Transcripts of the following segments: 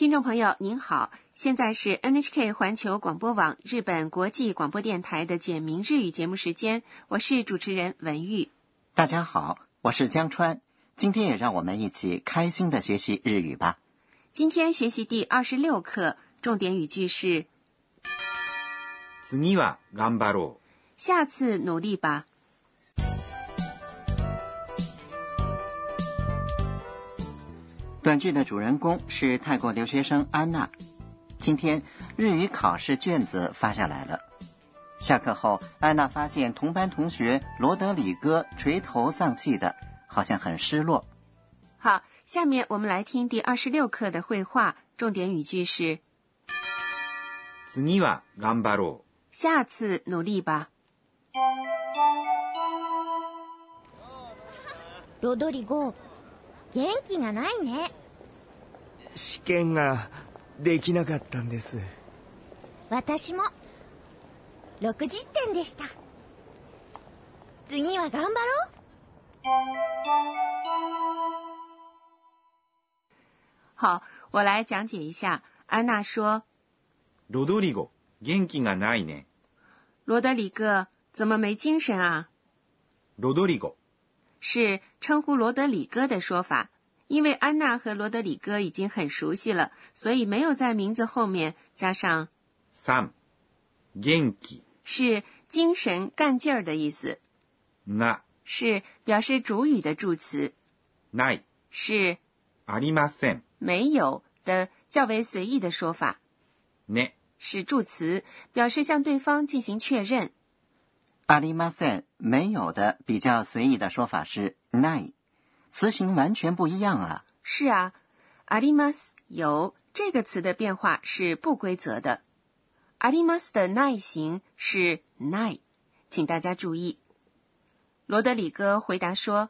听众朋友您好，现在是 NHK 环球广播网日本国际广播电台的简明日语节目时间，我是主持人文玉。大家好，我是江川，今天也让我们一起开心的学习日语吧。今天学习第二十六课，重点语句是。次は頑張ろう。下次努力吧。短剧的主人公是泰国留学生安娜。今天日语考试卷子发下来了。下课后，安娜发现同班同学罗德里戈垂头丧气的，好像很失落。好，下面我们来听第二十六课的绘画，重点语句是。次は頑張ろう。下次努力吧。罗德里戈。元気がないね試験ができなかったんです私も60点でした次は頑張ろう好，我来讲解一下。安娜说：“ロドリゴ元気がないね。”罗德里哥怎么没精神啊？罗德里戈是称呼罗德里戈的说法，因为安娜和罗德里戈已经很熟悉了，所以没有在名字后面加上。s m 是精神干劲儿的意思。是表示主语的助词。是。没有的较为随意的说法。是助词，表示向对方进行确认。没有的，比较随意的说法是 n i 词形完全不一样啊。是啊ありま m a s 有这个词的变化是不规则的ありま m s 的 n i 型是 n i 请大家注意。罗德里哥回答说：“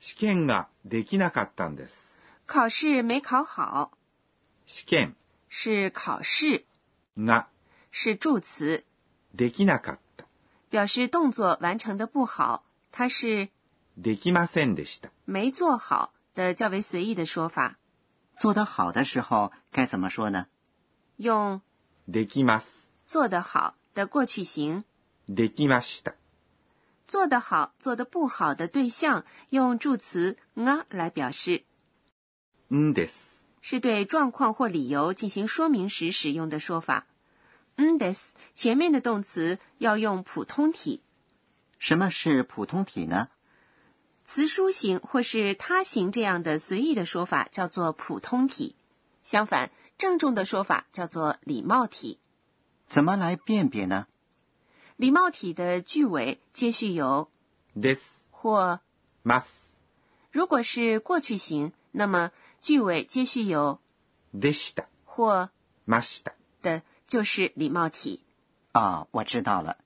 試験がなかったんです。”考试没考好。試験是考试，が是助词，か。表示动作完成的不好，它是没做好的较为随意的说法。做得好的时候该怎么说呢？用做得好的过去形。做得好，做得不好的对象用助词来表示。是对状况或理由进行说明时使用的说法。嗯，this 前面的动词要用普通体。什么是普通体呢？词书形或是他形这样的随意的说法叫做普通体。相反，郑重的说法叫做礼貌体。怎么来辨别呢？礼貌体的句尾接续有 this 或 mas。如果是过去型，那么句尾接续有 t h i s 的或 m a s t 的。就是礼貌体啊！我知道了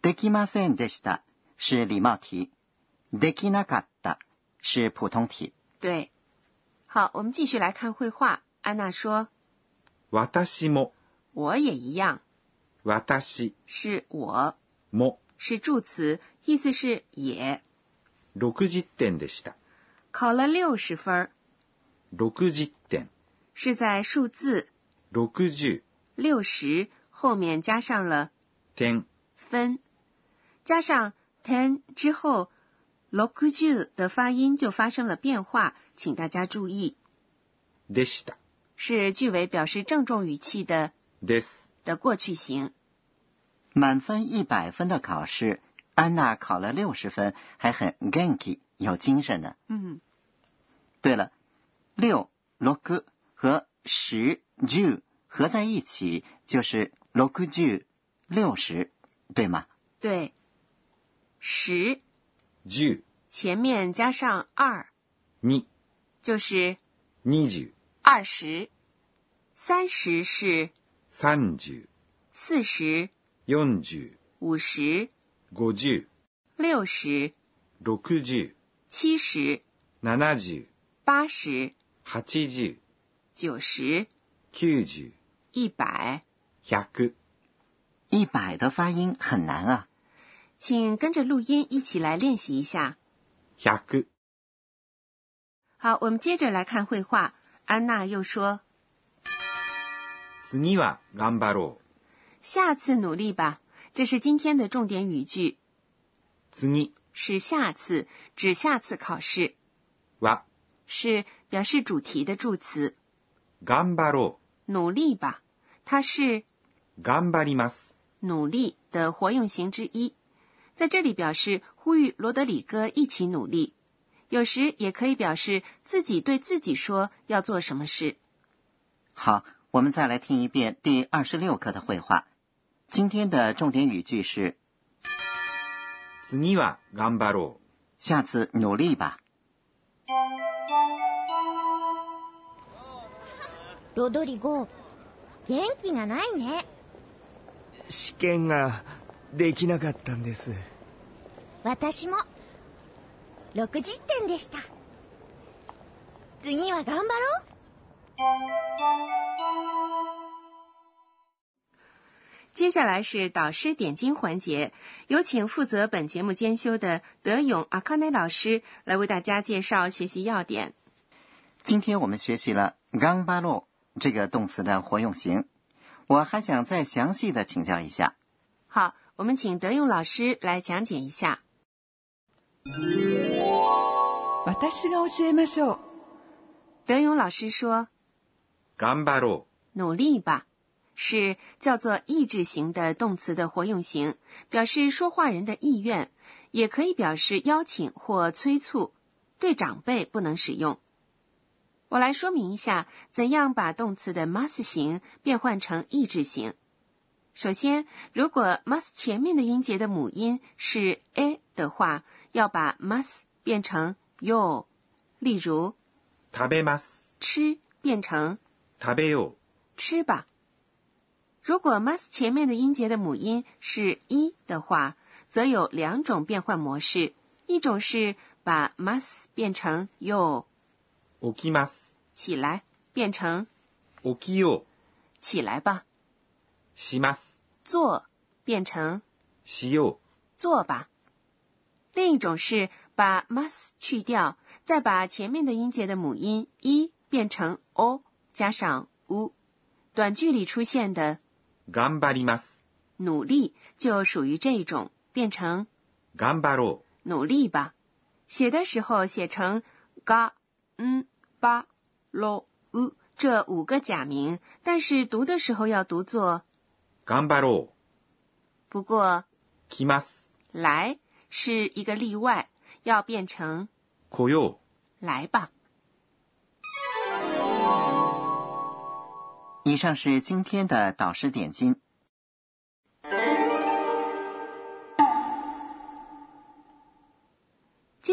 d e 是礼貌体是普通体。对，好，我们继续来看绘画。安娜说 w a 我也一样 w 是我 m 是助词，意思是也。六十でした，考了六十分六十是在数字六十。六十后面加上了 ten 分，加上 ten 之后，l o 六 j u 的发音就发生了变化，请大家注意。这是的，是句尾表示郑重语气的 this 的过去形。满分一百分的考试，安娜考了六十分，还很 ganky 有精神呢。嗯，对了，六 k 和十 ju。合在一起就是六句，六十，对吗？对，十，十，前面加上二，你就是你二十，三十是三十，四十，用十，五十，五十，六十，六十，七十，七十，八十，八十，九十，九十。一百，一百的发音很难啊，请跟着录音一起来练习一下。百。好，我们接着来看绘画。安娜又说：“次には頑張ろう。”下次努力吧。这是今天的重点语句。次是下次，指下次考试。哇是表示主题的助词。頑張ろう，努力吧。它是“ります”，努力的活用型之一，在这里表示呼吁罗德里戈一起努力，有时也可以表示自己对自己说要做什么事。好，我们再来听一遍第二十六课的绘画。今天的重点语句是“次はろう”，下次努力吧。元気がないね。試験ができなかったんです。私も六十点でした。次は頑張ろう。接下来是导师点睛环节，有请负责本节目监修的德勇阿康内老师来为大家介绍学习要点。今天我们学习了“頑張ろう”。这个动词的活用型。我还想再详细的请教一下。好，我们请德勇老师来讲解一下。私が教えましょう。德勇老师说：“頑張ろう，努力吧。”是叫做意志型的动词的活用型，表示说话人的意愿，也可以表示邀请或催促。对长辈不能使用。我来说明一下，怎样把动词的 m u s 型变换成意志型。首先，如果 m u s 前面的音节的母音是 a 的话，要把 m u s 变成 yo。例如，食べます吃变成食べよ吃吧。如果 m u s 前面的音节的母音是 i 的话，则有两种变换模式，一种是把 m u s 变成 yo。u 起きます，起来，变成起きよう，起来吧。します，做变成しよう，做吧。另一种是把 mas 去掉，再把前面的音节的母音 i 变成 o，加上 u。短句里出现的頑張ります，努力就属于这种，变成頑張ろう，努力吧。写的时候写成が，嗯。八、六、五，这五个假名，但是读的时候要读作 g a m b 不过 k i m 来是一个例外，要变成 k o y 来吧。以上是今天的导师点金。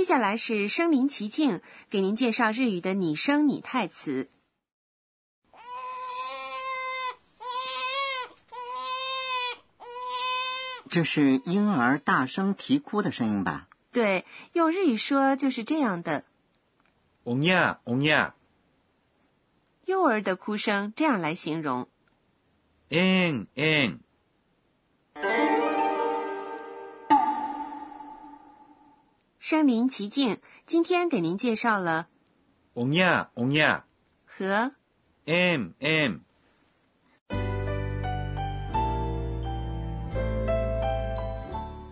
接下来是声临其境，给您介绍日语的拟声拟态词。这是婴儿大声啼哭的声音吧？对，用日语说就是这样的。おやおや，幼儿的哭声这样来形容。嗯嗯。身临其境，今天给您介绍了欧 y 亚欧 y 亚和 M M。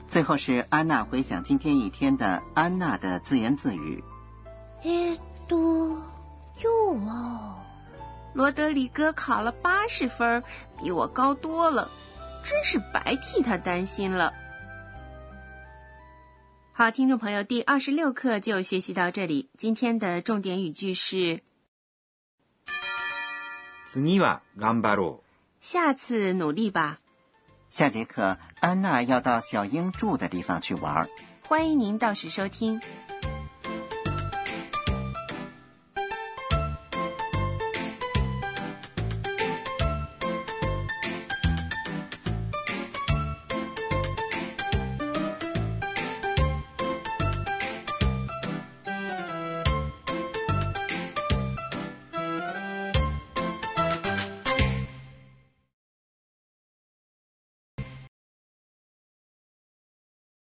最后是安娜回想今天一天的安娜的自言自语。哎哦，罗德里哥考了八十分，比我高多了，真是白替他担心了。好，听众朋友，第二十六课就学习到这里。今天的重点语句是：“是你吧，安巴罗？”下次努力吧。下节课，安娜要到小英住的地方去玩。欢迎您到时收听。